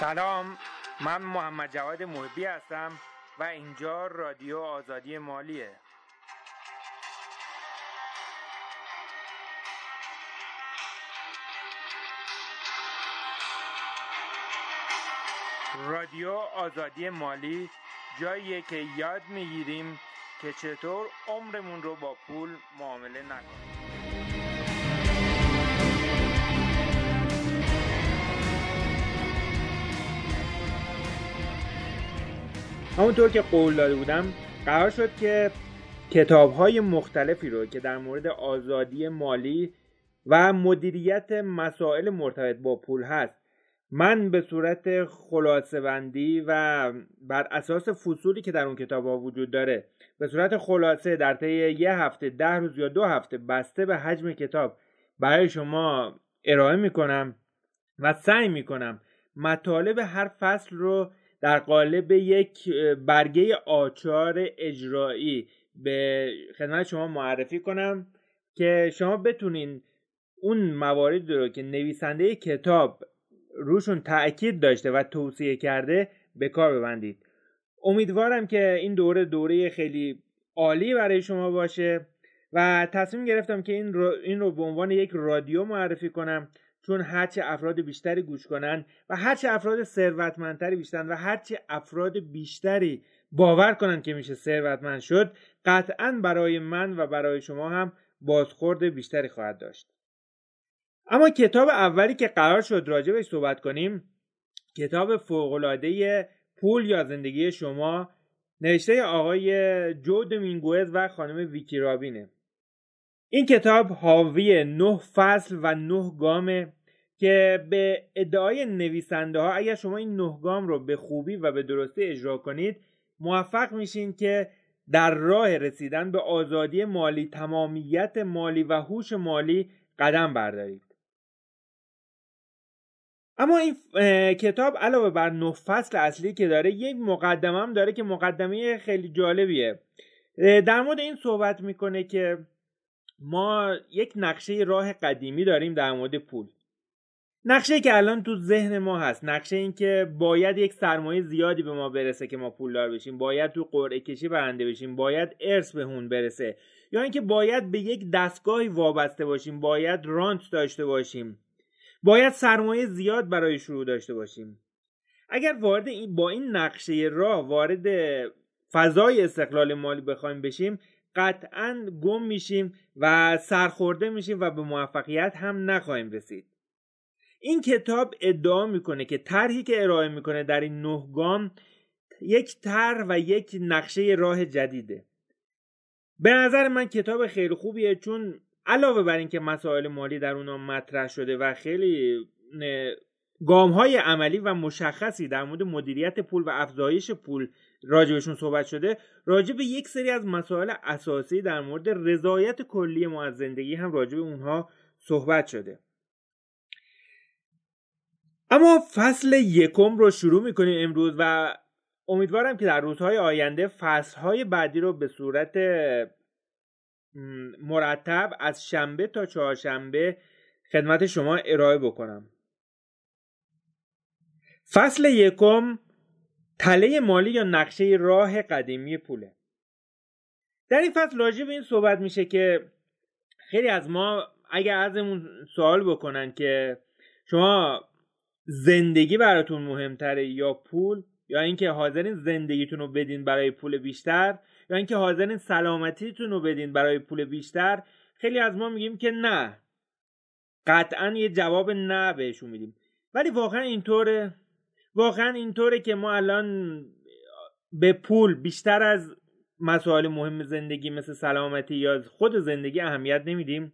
سلام من محمد جواد محبی هستم و اینجا رادیو آزادی مالیه. رادیو آزادی مالی جاییه که یاد می‌گیریم که چطور عمرمون رو با پول معامله نکنیم. همونطور که قول داده بودم قرار شد که کتاب های مختلفی رو که در مورد آزادی مالی و مدیریت مسائل مرتبط با پول هست من به صورت خلاصه بندی و بر اساس فصولی که در اون کتاب ها وجود داره به صورت خلاصه در طی یه هفته ده روز یا دو هفته بسته به حجم کتاب برای شما ارائه می‌کنم و سعی می‌کنم مطالب هر فصل رو در قالب یک برگه آچار اجرایی. به خدمت شما معرفی کنم که شما بتونین اون مواردی رو که نویسنده کتاب روشون تاکید داشته و توصیه کرده به کار ببندید. امیدوارم که این دوره دوره خیلی عالی برای شما باشه و تصمیم گرفتم که این رو, این رو به عنوان یک رادیو معرفی کنم. چون هرچه افراد بیشتری گوش کنن و هرچه افراد ثروتمندتری بیشترن و هرچه افراد بیشتری باور کنن که میشه ثروتمند شد قطعا برای من و برای شما هم بازخورد بیشتری خواهد داشت. اما کتاب اولی که قرار شد راجبش صحبت کنیم کتاب فوقالعاده پول یا زندگی شما نوشته آقای جو دومینگوز و خانم ویکی رابینه. این کتاب حاوی نه فصل و نه گامه که به ادعای نویسنده ها اگر شما این نه گام رو به خوبی و به درستی اجرا کنید موفق میشین که در راه رسیدن به آزادی مالی تمامیت مالی و هوش مالی قدم بردارید. اما این کتاب علاوه بر نه فصل اصلی که داره یک مقدمه هم داره که مقدمه خیلی جالبیه. در مورد این صحبت می‌کنه که ما یک نقشه راه قدیمی داریم در مورد پول. نقشه که الان تو ذهن ما هست. نقشه این که باید یک سرمایه زیادی به ما برسه که ما پولدار بشیم. باید تو قرعه کشی برنده بشیم. باید ارث به برسه. یا اینکه باید به یک دستگاهی وابسته باشیم. باید رانت داشته باشیم. باید سرمایه زیاد برای شروع داشته باشیم. اگر وارد این با این نقشه راه وارد فضای استقلال مالی بخوایم بشیم قطعا گم میشیم و سرخورده میشیم و به موفقیت هم نخواهیم رسید. این کتاب ادعا می‌کنه که طرحی که ارائه می‌کنه در این نه گام یک طرح و یک نقشه راه جدیده. به نظر من کتاب خیلی خوبیه چون علاوه بر اینکه مسائل مالی در اونا مطرح شده و خیلی گام های عملی و مشخصی در مورد مدیریت پول و افزایش پول راجبشون صحبت شده راجب یک سری از مسائل اساسی در مورد رضایت کلی ما از زندگی هم راجب اونها صحبت شده. اما فصل یکم رو شروع می‌کنیم امروز و امیدوارم که در روزهای آینده فصلهای بعدی رو به صورت مرتب از شنبه تا چهارشنبه خدمت شما ارائه بکنم. فصل یکم تله مالی یا نقشه راه قدیمی پوله. در این فصل راجع به این صحبت میشه که خیلی از ما اگر ازمون سوال بکنن که شما زندگی براتون مهمتره یا پول یا اینکه حاضرین زندگیتون رو بدین برای پول بیشتر یا اینکه حاضرین سلامتیتون رو بدین برای پول بیشتر خیلی از ما میگیم که نه. قطعا یه جواب نه بهشون میدیم. ولی واقعا اینطوره. واقعا اینطوره که ما الان به پول بیشتر از مسائل مهم زندگی مثل سلامتی یا خود زندگی اهمیت نمیدیم.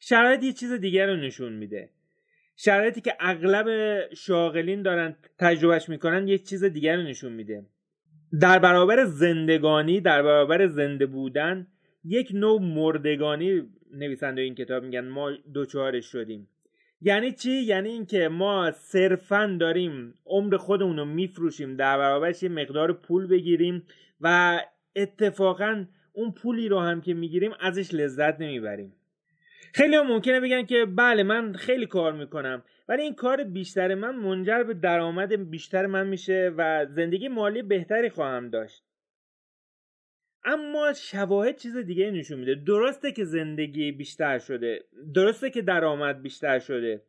شرایط یه چیز دیگر رو نشون میده. شرایطی که اغلب شاغلین دارن تجربهش می‌کنن یک چیز دیگر رو نشون میده. در برابر زندگانی در برابر زنده بودن یک نوع مردگانی نویسنده این کتاب میگن ما دوچارش شدیم. یعنی چی؟ یعنی اینکه ما صرفا داریم عمر خودمون رو میفروشیم در برابرش یه مقدار پول بگیریم و اتفاقا اون پولی رو هم که می‌گیریم ازش لذت نمی‌بریم. خیلی هم ممکنه بگن که بله من خیلی کار می‌کنم ولی این کار بیشتر من منجر به درآمد بیشتر من میشه و زندگی مالی بهتری خواهم داشت. اما شواهد چیز دیگه نشون میده. درسته که زندگی بیشتر شده. درسته که درآمد بیشتر شده.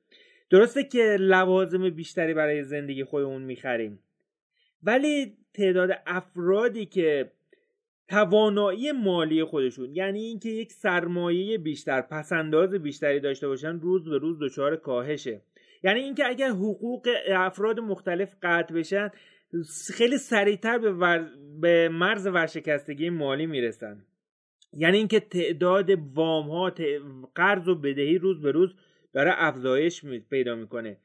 درسته که لوازم بیشتری برای زندگی خودمون می‌خریم. ولی تعداد افرادی که توانایی مالی خودشون یعنی اینکه یک سرمایه بیشتر پسنداز بیشتری داشته باشن روز به روز دچار کاهشه. یعنی اینکه اگر حقوق افراد مختلف قطع بشن خیلی سریعتر به, به مرز ورشکستگی مالی می‌رسن. یعنی اینکه تعداد وام ها قرض و بدهی روز به روز داره افزایش پیدا می‌کنه.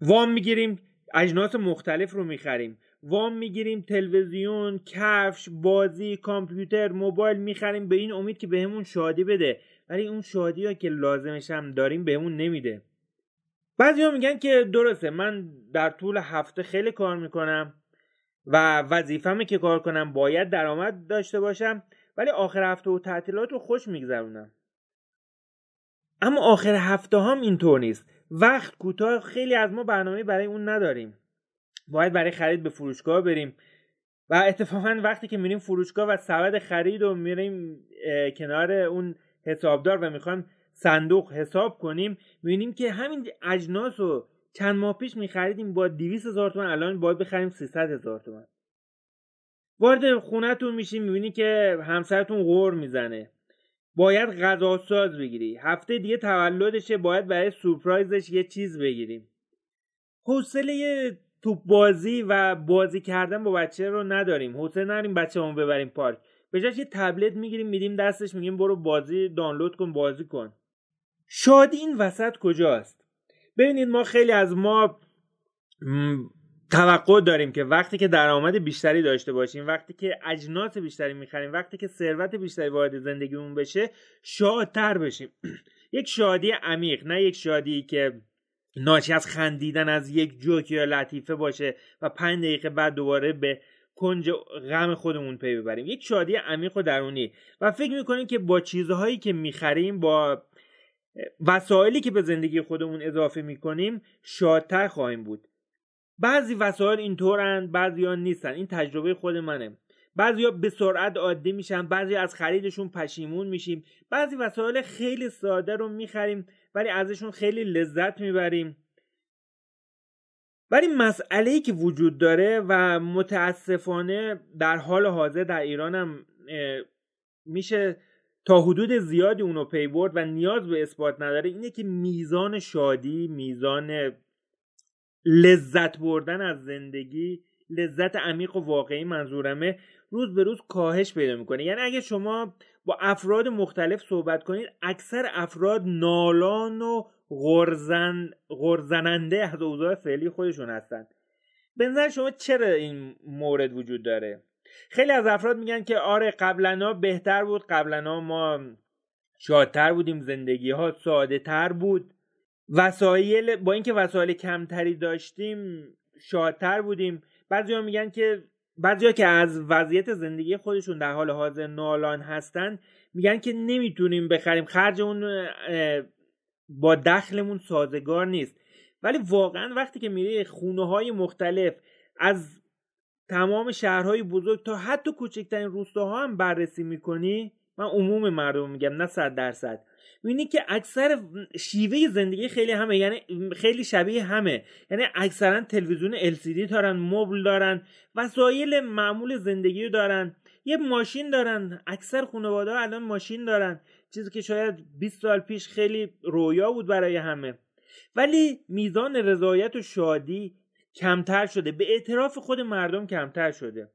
وام می‌گیریم اجناس مختلف رو می‌خریم. وام می‌گیریم تلویزیون کفش بازی کامپیوتر موبایل می‌خریم به این امید که بهمون شادی بده. ولی اون شادی ها که لازمش هم داریم بهمون نمیده. بعضی میگن که درسته من در طول هفته خیلی کار می‌کنم و وظیفمه که کار کنم باید درآمد داشته باشم ولی آخر هفته و تعطیلات رو خوش میگذرونم. اما آخر هفته هم اینطور نیست. وقت کوتاه خیلی از ما برنامه برای اون نداریم. باید برای خرید به فروشگاه بریم. و اتفاقا وقتی که میریم فروشگاه و سبد خرید و میریم کنار اون حسابدار و می‌خوایم صندوق حساب کنیم می‌بینیم که همین اجناس رو چند ماه پیش میخریدیم با 200 هزار تومن الان باید بخریم 300 هزار تومن. وارد خونهتون میشیم می‌بینی که همسرتون غور می‌زنه. باید غذا ساز بگیری. هفته دیگه تولدشه باید برای سورپرایزش یه چیز بگیریم. حوصله توپ بازی و بازی کردن با بچه رو نداریم. حوصله نداریم بچه‌مون ببریم پارک. به یه تبلت می‌گیریم میدیم دستش میگیم برو بازی دانلود کن بازی کن. شادی این وسط کجاست؟ ببینید ما خیلی از ما توقع داریم که وقتی که درآمد بیشتری داشته باشیم وقتی که اجناس بیشتری می‌خریم وقتی که ثروت بیشتری وارد زندگیمون بشه شادتر بشیم. یک شادی عمیق نه یک شادی که ناشی از خندیدن از یک جوک یا لطیفه باشه و پنج دقیقه بعد دوباره به کنج غم خودمون پی ببریم. یک شادی عمیق و درونی. و فکر می‌کنیم که با چیزهایی که می‌خریم با وسایلی که به زندگی خودمون اضافه می‌کنیم شادتر خواهیم بود. بعضی وسایل اینطورن بعضی ها نیستن. این تجربه خود منه. بعضی ها به سرعت عادی میشن بعضی از خریدشون پشیمون میشیم. بعضی وسایل خیلی ساده رو می‌خریم ولی ازشون خیلی لذت می‌بریم. ولی مسئله ای که وجود داره و متاسفانه در حال حاضر در ایران هم میشه تا حدود زیادی اونو پی برد و نیاز به اثبات نداره اینه که میزان شادی میزان لذت بردن از زندگی لذت عمیق و واقعی منظورمه روز به روز کاهش پیدا می‌کنه. یعنی اگه شما با افراد مختلف صحبت کنید اکثر افراد نالان و غرزن غرزننده از اوضاع فعلی خودشون هستن. به نظر شما چرا این مورد وجود داره؟ خیلی از افراد میگن که آره قبلا بهتر بود قبلا ما شادتر بودیم زندگی ها ساده تر بود. وسایل با اینکه وسایل کمتری داشتیم شادتر بودیم. بعضی ها میگن که بعضیا که از وضعیت زندگی خودشون در حال حاضر نالان هستن میگن که نمی‌تونیم بخریم. خرجمون با دخلمون سازگار نیست. ولی واقعا وقتی که میری خونه های مختلف از تمام شهرهای بزرگ تا حتی کوچکترین روستاها هم بررسی می‌کنی؟ من عموم مردم میگم نه صد درصد. می‌بینی که اکثر شیوه زندگی خیلی همه یعنی خیلی شبیه همه. یعنی اکثرا تلویزیون LCD دارن مبل دارن وسایل معمول زندگی رو دارن یه ماشین دارن اکثر خانواده ها الان ماشین دارن. چیزی که شاید 20 سال پیش خیلی رویا بود برای همه. ولی میزان رضایت و شادی کمتر شده. به اعتراف خود مردم کمتر شده.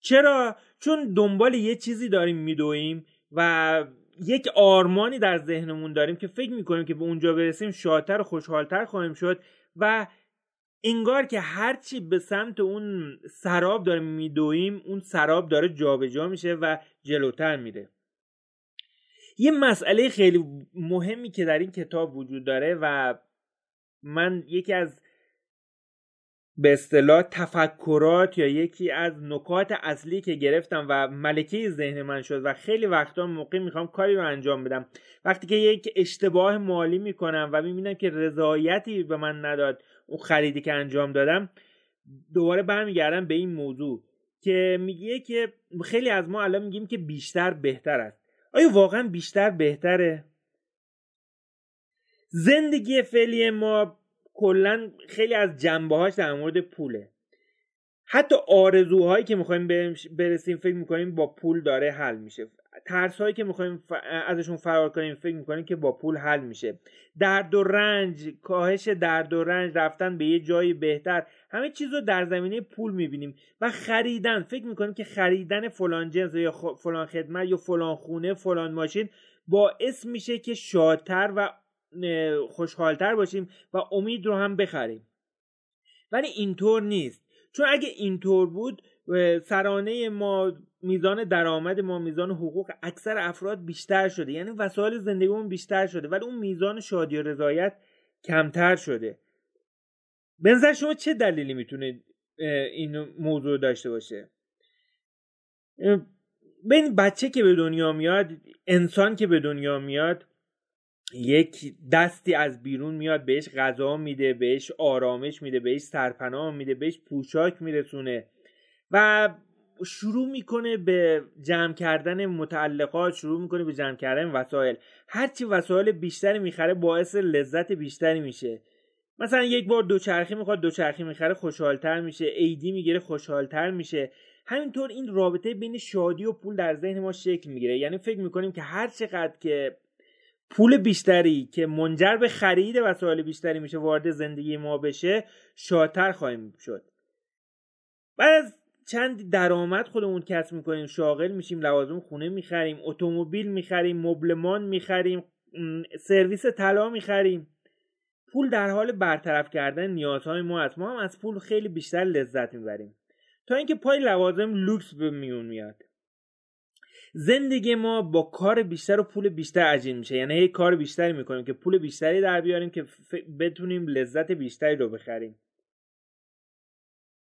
چرا؟ چون دنبال یه چیزی داریم میدویم و یک آرمانی در ذهنمون داریم که فکر می‌کنیم که به اونجا برسیم شادتر و خوشحالتر خواهیم شد و انگار که هرچی به سمت اون سراب داریم میدویم اون سراب داره جابجا جا میشه و جلوتر میره. یه مسئله خیلی مهمی که در این کتاب وجود داره و من یکی از به اصطلاح تفکرات یا یکی از نکات اصلی که گرفتم و ملکه ذهن من شد و خیلی وقتا موقع می‌خوام کاری رو انجام بدم. وقتی که یک اشتباه مالی می‌کنم و می‌بینم که رضایتی به من نداد اون خریدی که انجام دادم دوباره برمیگردم به این موضوع که میگه که خیلی از ما الان میگیم که بیشتر بهتر است. آیا واقعا بیشتر بهتره؟ زندگی فعلی ما کلا خیلی از جنبه هاش در مورد پوله. حتی آرزوهایی که می‌خوایم برسیم فکر می‌کنیم با پول داره حل میشه. ترس هایی که می‌خوایم ازشون فرار کنیم فکر می‌کنیم که با پول حل میشه. درد و رنج کاهش درد و رنج رفتن به یه جایی بهتر. همه چیز رو در زمینه پول می‌بینیم و خریدن. فکر می‌کنیم که خریدن فلان جنس یا فلان خدمت یا فلان خونه فلان ماشین باعث میشه که شادتر و خوشحالتر باشیم و امید رو هم بخریم. ولی اینطور نیست. چون اگه اینطور بود سرانه ما میزان درآمد ما میزان حقوق اکثر افراد بیشتر شده. یعنی وسایل زندگیمون بیشتر شده. ولی اون میزان شادی و رضایت کمتر شده. به نظر شما چه دلیلی می‌تونه این موضوع داشته باشه؟ ببین بچه که به دنیا میاد انسان که به دنیا میاد یک دستی از بیرون میاد بهش غذا میده بهش آرامش میده بهش سرپناه میده بهش پوشاک میرسونه و شروع می‌کنه به جمع کردن متعلقات شروع می‌کنه به جمع کردن وسایل. هرچی وسایل بیشتری می‌خره باعث لذت بیشتری میشه. مثلا یک بار دوچرخی می‌خواد دوچرخی می‌خره خوشحالتر میشه. ایدی می‌گیره خوشحالتر میشه. همینطور این رابطه بین شادی و پول در ذهن ما شکل می‌گیره. یعنی فکر می‌کنیم که هر چقدر که پول بیشتری که منجر به خرید وسایل بیشتری میشه وارد زندگی ما بشه شادتر خواهیم شد. بعد از چند درآمد خودمون کسب می‌کنیم شاغل میشیم لوازم خونه می‌خریم اتومبیل می‌خریم مبلمان می‌خریم سرویس طلا می‌خریم. پول در حال برطرف کردن نیازهای ما است. ما هم از پول خیلی بیشتر لذت می‌بریم. تا اینکه پای لوازم لوکس به میون میاد. زندگی ما با کار بیشتر و پول بیشتر عجین میشه. یعنی هی کار بیشتری می‌کنیم که پول بیشتری در بیاریم که بتونیم لذت بیشتری رو بخریم.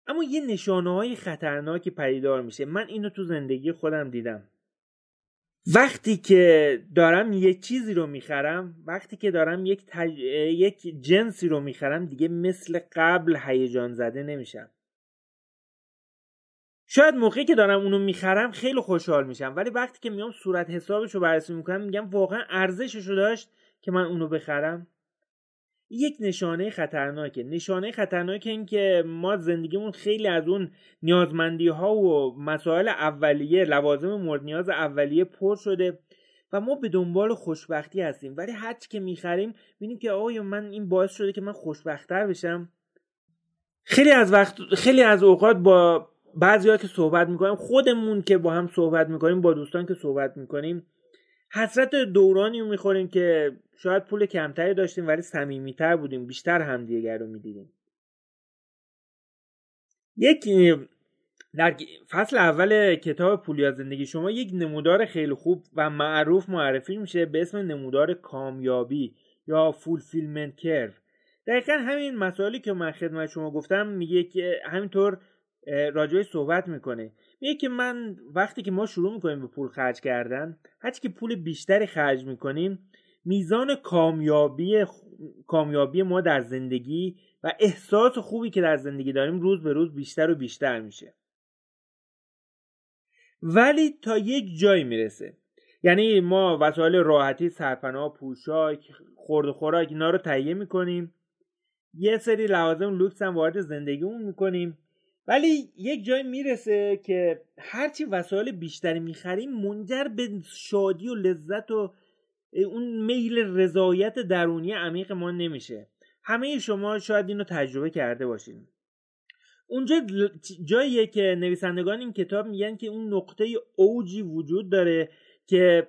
اما یه نشانه های خطرناکی پدیدار میشه. من اینو تو زندگی خودم دیدم. وقتی که دارم یه چیزی رو می‌خرم وقتی که دارم یک, یک جنسی رو می‌خرم دیگه مثل قبل هیجان زده نمیشم. شاید موقعی که دارم اونو می‌خرم خیلی خوشحال میشم. ولی وقتی که میام صورت حسابش رو بررسی می‌کنم میگم واقعا ارزشش رو داشت که من اونو بخرم. یک نشانه خطرناکه. نشانه خطرناکه این که ما زندگیمون خیلی از اون نیازمندی ها و مسائل اولیه لوازم مورد نیاز اولیه پر شده و ما به دنبال خوشبختی هستیم. ولی هرچی که می‌خریم ببینیم که آیا من این باعث شده که من خوشبختتر بشم؟ خیلی از وقت خیلی از اوقات با بعضی که صحبت می‌کنیم خودمون که با هم صحبت می‌کنیم با دوستان که صحبت می‌کنیم حسرت دورانی رو می‌خوریم که شاید پول کمتری داشتیم ولی صمیمیتر بودیم بیشتر همدیگر رو می‌دیدیم. یک در فصل اول کتاب پولیا زندگی شما یک نمودار خیلی خوب و معروف معرفی میشه به اسم نمودار کامیابی یا فولفیلمنت کرو دقیقا همین مسائلی که من خدمت شما گفتم میگه که همینطور راجعه صحبت می‌کنه. میگه که من وقتی که ما شروع می‌کنیم به پول خرج کردن هرچی که پول بیشتری خرج می‌کنیم میزان کامیابی کامیابی ما در زندگی و احساس خوبی که در زندگی داریم روز به روز بیشتر و بیشتر میشه. ولی تا یک جایی می‌رسه. یعنی ما وسایل راحتی سرپناه پوشاک خورد و خوراک اینا رو تهیه می‌کنیم. یه سری لوازم لوکس هم وارد زندگیمون می‌کنیم. ولی یک جای می‌رسه که هرچی وسایل بیشتری می‌خریم منجر به شادی و لذت و اون میل رضایت درونی عمیق ما نمیشه. همه شما شاید اینو تجربه کرده باشین. اونجا جاییه که نویسندگان این کتاب میگن که اون نقطه اوجی وجود داره که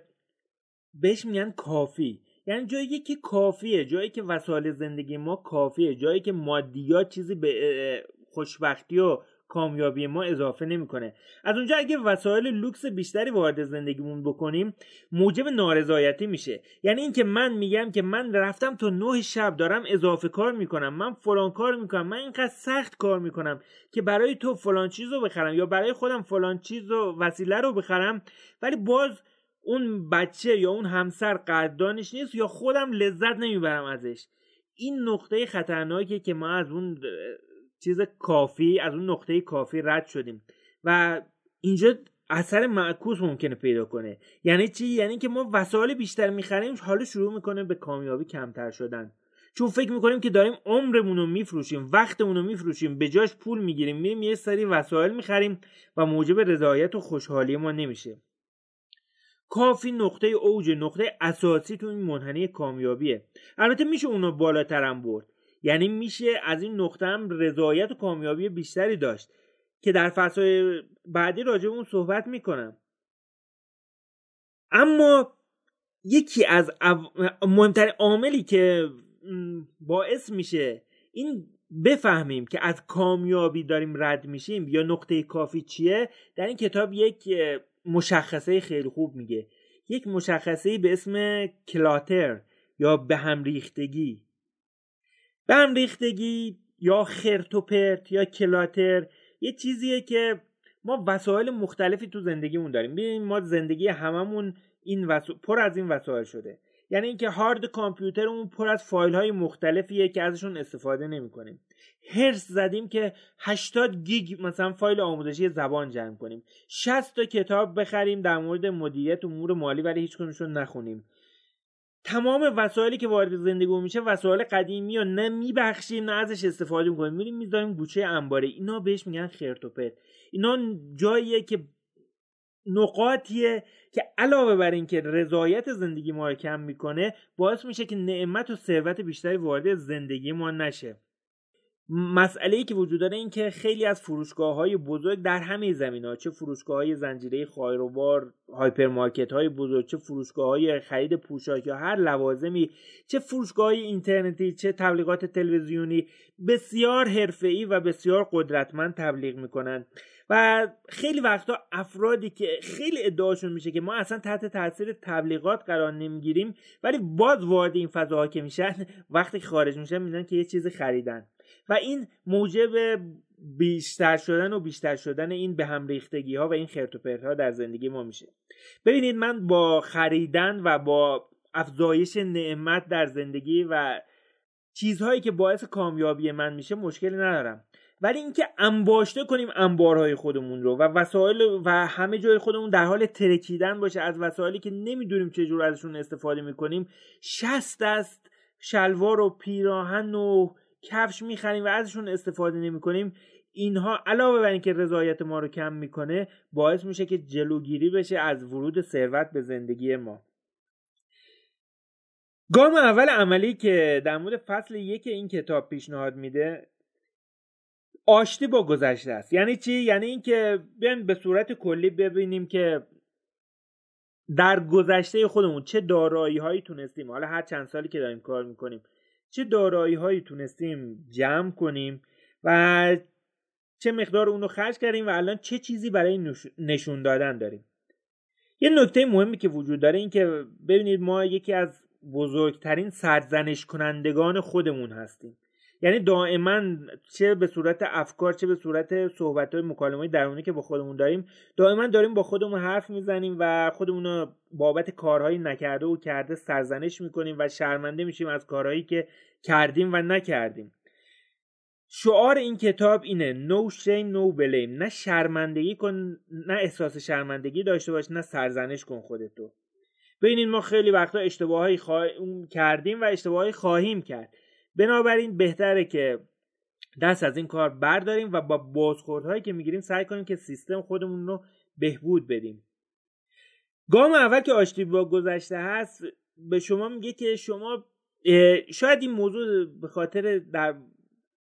بهش میگن کافی. یعنی جایی که کافیه جایی که وسایل زندگی ما کافیه جایی که مادیات چیزی به خوشبختی و کامیابی ما اضافه نمی‌کنه. از اونجا اگه وسایل لوکس بیشتری وارد زندگیمون بکنیم موجب نارضایتی میشه. یعنی اینکه من میگم که من رفتم تا نه شب دارم اضافه کار می‌کنم. من فلان کار می‌کنم. من اینقدر سخت کار می‌کنم که برای تو فلان چیز رو بخرم یا برای خودم فلان چیز و وسیله رو بخرم ولی باز اون بچه یا اون همسر قدردانش نیست یا خودم لذت نمی‌برم ازش. این نقطه خطرناکه که ما از اون چیز کافی از اون نقطه کافی رد شدیم. و اینجا اثر معکوس ممکنه پیدا کنه. یعنی چی؟ یعنی که ما وسایل بیشتر می‌خریم حالا شروع می‌کنه به کامیابی کمتر شدن. چون فکر می‌کنیم که داریم عمرمون رو میفروشیم وقتمون رو میفروشیم به جاش پول می‌گیریم میریم یه سری وسایل می‌خریم و موجب رضایت و خوشحالی ما نمیشه کافی نقطه اوج نقطه اساسی تو این منحنی کامیابیه. البته میشه اونو بالاترم برد. یعنی میشه از این نقطه هم رضایت و کامیابی بیشتری داشت. که در فصل بعدی راجع اون صحبت می‌کنم. اما یکی از مهمترین عاملی که باعث میشه این بفهمیم که از کامیابی داریم رد میشیم یا نقطه کافی چیه در این کتاب یک مشخصه خیلی خوب میگه. یک مشخصه به اسم کلاتر یا به هم ریختگی. به هم ریختگی یا خرت یا کلاتر یه چیزیه که ما وسایل مختلفی تو زندگیمون داریم. ببینیم ما زندگی هممون این پر از این وسایل شده. یعنی اینکه هارد کامپیوترمون پر از فایل های مختلفیه که ازشون استفاده نمی کنیم هرس زدیم که 80 گیگ مثلا فایل آموزشی زبان جمع کنیم. 60 تا کتاب بخریم در مورد مدیریت امور مالی ولی هیچ نخونیم. تمام وسایلی که وارد زندگی میشه وسایل قدیمی یا نه میبخشیم نه ازش استفاده می‌کنیم. میریم می‌ذاریم گوشه انباری. اینا بهش میگن خرت و اینا جاییه که نقاطیه که علاوه بر اینکه رضایت زندگی ما رو کم می‌کنه باعث میشه که نعمت و ثروت بیشتری وارد زندگی ما نشه. مسئله ای که وجود داره این که خیلی از فروشگاه های بزرگ در همه زمینه ها چه فروشگاه های زنجیره خواربار هایپرمارکت های بزرگ چه فروشگاه های خرید پوشاک یا هر لوازمی چه فروشگاه های اینترنتی چه تبلیغات تلویزیونی بسیار حرفه‌ای و بسیار قدرتمند تبلیغ می‌کنن. و خیلی وقتا افرادی که خیلی ادعاشون میشه که ما اصلا تحت تاثیر تبلیغات قرار نمی‌گیریم ولی باز وارد این فضاها که میشن وقتی خارج میشن میدن که یه چیزی خریدن. و این موجب بیشتر شدن و بیشتر شدن این به هم ریختگی ها و این خرت و ها در زندگی ما میشه. ببینید من با خریدن و با افزایش نعمت در زندگی و چیزهایی که باعث کامیابی من میشه مشکلی ندارم. ولی اینکه انباشته کنیم انبارهای خودمون رو و وسایل و همه جای خودمون در حال ترکیدن باشه از وسایلی که نمی‌دونیم چجور ازشون استفاده می‌کنیم شست است شلوار و پیراهن و کفش می‌خریم و ازشون استفاده نمی‌کنیم اینها علاوه بر اینکه رضایت ما رو کم می‌کنه باعث میشه که جلوگیری بشه از ورود ثروت به زندگی ما. گام اول عملی که در مورد فصل یک این کتاب پیشنهاد میده آشتی با گذشته است. یعنی چی؟ یعنی اینکه بیایم به صورت کلی ببینیم که در گذشته خودمون چه دارایی هایی تونستیم. حالا هر چند سالی که داریم کار می‌کنیم چه دارایی هایی تونستیم جمع کنیم و چه مقدار اونو خرج کردیم و الان چه چیزی برای نشون دادن داریم. یه نکته مهمی که وجود داره این که ببینید ما یکی از بزرگترین سرزنش کنندگان خودمون هستیم. یعنی دائما چه به صورت افکار چه به صورت صحبت های مکالمه درونی که با خودمون داریم دائما داریم با خودمون حرف می‌زنیم و خودمون رو بابت کارهایی نکرده و کرده سرزنش می‌کنیم و شرمنده میشیم از کارهایی که کردیم و نکردیم. شعار این کتاب اینه no shame no blame. نه شرمندگی کن نه احساس شرمندگی داشته باش نه سرزنش کن خودتو. ببینید ما خیلی وقتا اشتباهایی کردیم و اشتباهایی خواهیم کرد. بنابراین بهتره که دست از این کار برداریم و با بازخوردهایی که می‌گیریم سعی کنیم که سیستم خودمون رو بهبود بدیم. گام اول که آشتی با گذشته هست به شما میگه که شما شاید این موضوع به خاطر در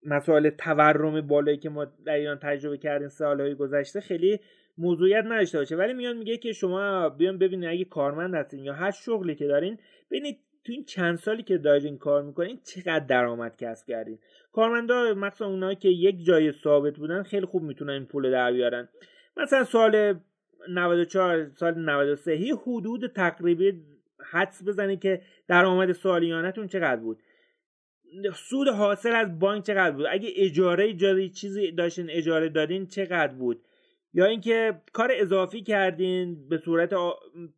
مسائل تورم بالایی که ما در ایران تجربه کردیم سالهای گذشته خیلی موضوعیت نداشته باشه. ولی میان میگه که شما بیان ببینید اگه کارمند هستین یا هر شغلی که دارین ببینید تو این چند سالی که دارین کار می‌کنین چقدر درآمد کسب کردین؟ کارمندا مخصوصا اونایی که یک جای ثابت بودن خیلی خوب می‌تونن این پول در بیارن. مثلا سال 94 سال 93 هی حدود تقریبی حدس بزنید که درآمد سالیانتون چقدر بود. سود حاصل از بانک چقدر بود؟ اگه اجاره اجاره چیزی داشتین اجاره دادین چقدر بود؟ یا اینکه کار اضافی کردین به صورت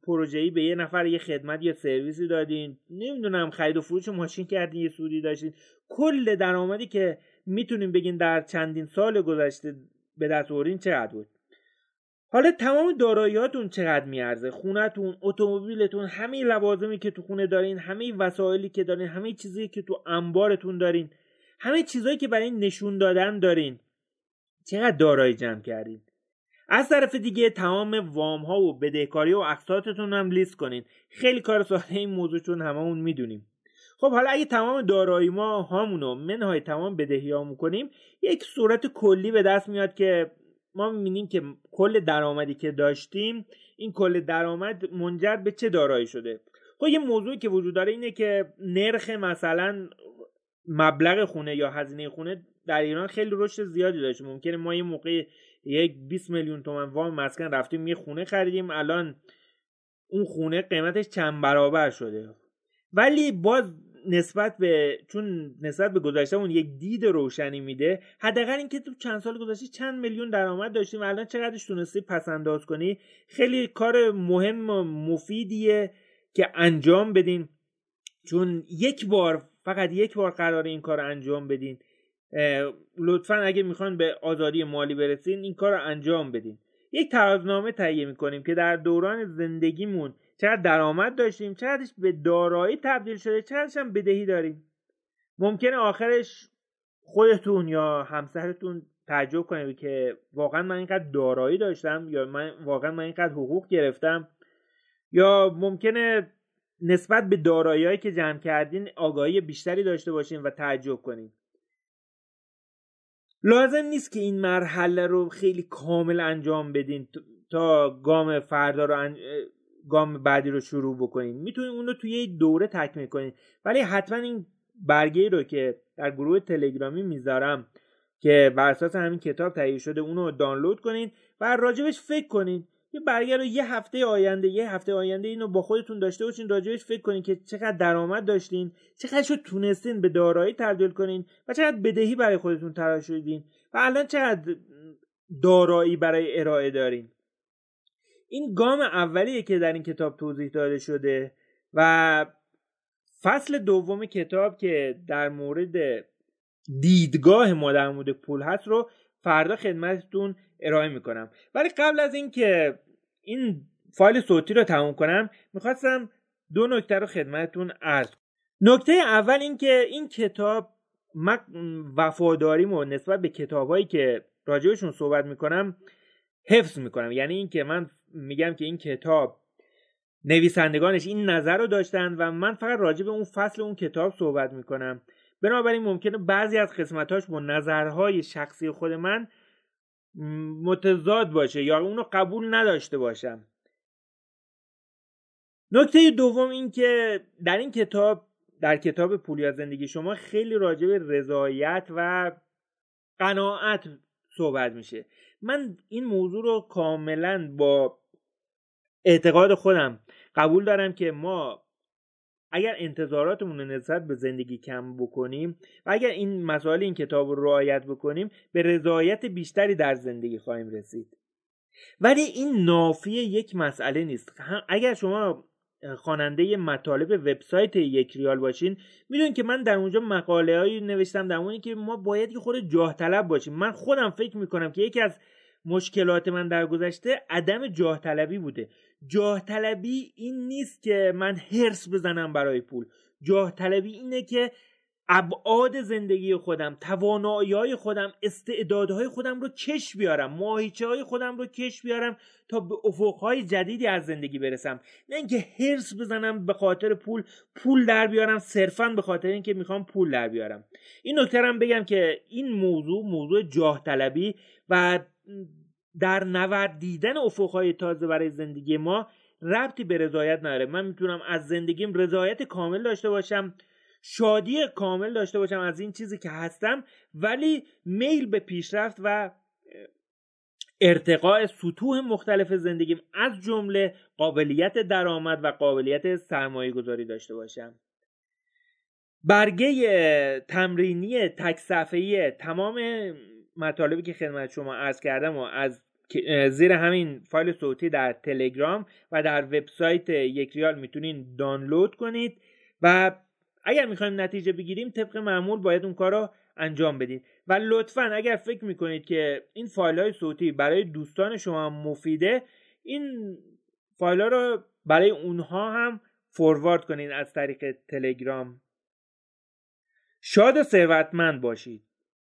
پروژه‌ای به یه نفر یه خدمت یا سرویسی دادین. نمی‌دونم خرید و فروش ماشین کردین یه سودی داشتین. کل درآمدی که می‌تونیم بگین در چندین سال گذشته به دست آورین چقدر بود؟ حالا تمام داراییاتون چقدر میارزه؟ خونتون اتومبیلتون همه لوازمی که تو خونه دارین همه وسایلی که دارین همه چیزی که تو انبارتون دارین همه چیزهایی که برای نشون دادن دارین. چقدر دارایی جمع کردین؟ از طرف دیگه تمام وام ها و بدهکاری و اقساطتون هم لیست کنین. خیلی کار ساده این موضوع چون هممون می‌دونیم. خب حالا اگه تمام دارایی ما هامونو منهای تمام بدهی ها کنیم یک صورت کلی به دست میاد که ما می‌بینیم که کل درآمدی که داشتیم این کل درآمد منجر به چه دارایی شده؟ خب یه موضوعی که وجود داره اینه که نرخ مثلا مبلغ خونه یا هزینه خونه در ایران خیلی رشد زیادی داشت ممکنه ما یه موقع یک 20 میلیون تومن وام مسکن رفتیم یه خونه خریدیم الان اون خونه قیمتش چند برابر شده. ولی باز نسبت به چون نسبت به گذشتهمون یک دید روشنی میده حداقل اینکه تو چند سال گذشته چند میلیون درآمد داشتیم الان چقدرش تونستی پس انداز کنی خیلی کار مهم و مفیدیه که انجام بدین. چون یک بار فقط یک بار قرار این کار انجام بدین. لطفا اگه می‌خوان به آزادی مالی برسین این کار رو انجام بدین. یک ترازنامه تهیه می‌کنیم که در دوران زندگیمون چقدر درآمد داشتیم چقدرش به دارایی تبدیل شده چقدرش هم بدهی داریم. ممکنه آخرش خودتون یا همسرتون تعجب کنه که واقعا من اینقدر دارایی داشتم یا من واقعا من اینقدر حقوق گرفتم. یا ممکنه نسبت به داراییهایی که جمع کردین آگاهی بیشتری داشته باشین و تعجب کنین. لازم نیست که این مرحله رو خیلی کامل انجام بدین تا گام فردا رو گام بعدی رو شروع بکنین. می‌تونین اون رو توی یه دوره تکمیل کنین. ولی حتما این برگه رو که در گروه تلگرامی می‌ذارم که بر اساس همین کتاب تهیه شده اون رو دانلود کنین و راجبش فکر کنین. یه برگه رو یه هفته آینده یه هفته آینده اینو با خودتون داشته باشین راجبش فکر کنین که چقدر درآمد داشتین چقدر شد تونستین به دارایی تبدیل کنین و چقدر بدهی برای خودتون تراشیدین و الان چقدر دارایی برای ارائه دارین. این گام اولیه که در این کتاب توضیح داده شده و فصل دوم کتاب که در مورد دیدگاه ما در مورد پول هست رو فردا خدمتتون ارائه می‌کنم. ولی قبل از اینکه این فایل صوتی رو تموم کنم می‌خواستم دو نکته رو خدمتتون عرض نکته اول اینکه این کتاب من وفاداریمو نسبت به کتابهایی که راجبشون صحبت می‌کنم حفظ می‌کنم. یعنی اینکه من میگم که این کتاب نویسندگانش این نظر رو داشتن و من فقط راجع به اون فصل اون کتاب صحبت می‌کنم. بنابراین ممکنه بعضی از قسمتاش با نظرهای شخصی خود من متضاد باشه یا اونو قبول نداشته باشم. نکته دوم این که در این کتاب در کتاب پولیا زندگی شما خیلی راجع به رضایت و قناعت صحبت میشه. من این موضوع رو کاملا با اعتقاد خودم قبول دارم که ما اگر انتظاراتمون رو نسبت به زندگی کم بکنیم و اگر این مسائل این کتاب رو رعایت بکنیم به رضایت بیشتری در زندگی خواهیم رسید. ولی این نافی یک مسئله نیست. اگر شما خواننده مطالب وبسایت یک ریال باشین می‌دونین که من در اونجا مقاله هایی نوشتم در مورد که ما باید یه خود جاه طلب باشیم. من خودم فکر می‌کنم که یکی از مشکلات من در گذشته عدم جاه طلبی بوده. جاه طلبی این نیست که من هرس بزنم برای پول. جاه طلبی اینه که ابعاد زندگی خودم توانایی های خودم استعدادهای خودم رو کش بیارم ماهیچه های خودم رو کش بیارم تا به افقهای جدیدی از زندگی برسم. نه اینکه هرس بزنم به خاطر پول پول در بیارم صرفا به خاطر اینکه می‌خوام پول در بیارم. این نکته بگم که این موضوع موضوع جاه طلبی و در نورد دیدن افقهای تازه برای زندگی ما ربطی به رضایت نداره. من می‌تونم از زندگیم رضایت کامل داشته باشم شادی کامل داشته باشم از این چیزی که هستم ولی میل به پیشرفت و ارتقاء سطوح مختلف زندگیم از جمله قابلیت درآمد و قابلیت سرمایه گذاری داشته باشم. برگه تمرینی تک صفحه‌ای تمام مطالبی که خدمت شما عرض کردم و از زیر همین فایل صوتی در تلگرام و در وبسایت یک ریال می‌تونین دانلود کنید و اگر می‌خوایم نتیجه بگیریم طبق معمول باید اون کار رو انجام بدید و لطفا اگر فکر می‌کنید که این فایل های صوتی برای دوستان شما مفیده این فایل ها رو برای اونها هم فوروارد کنید از طریق تلگرام. شاد و ثروتمند باشید.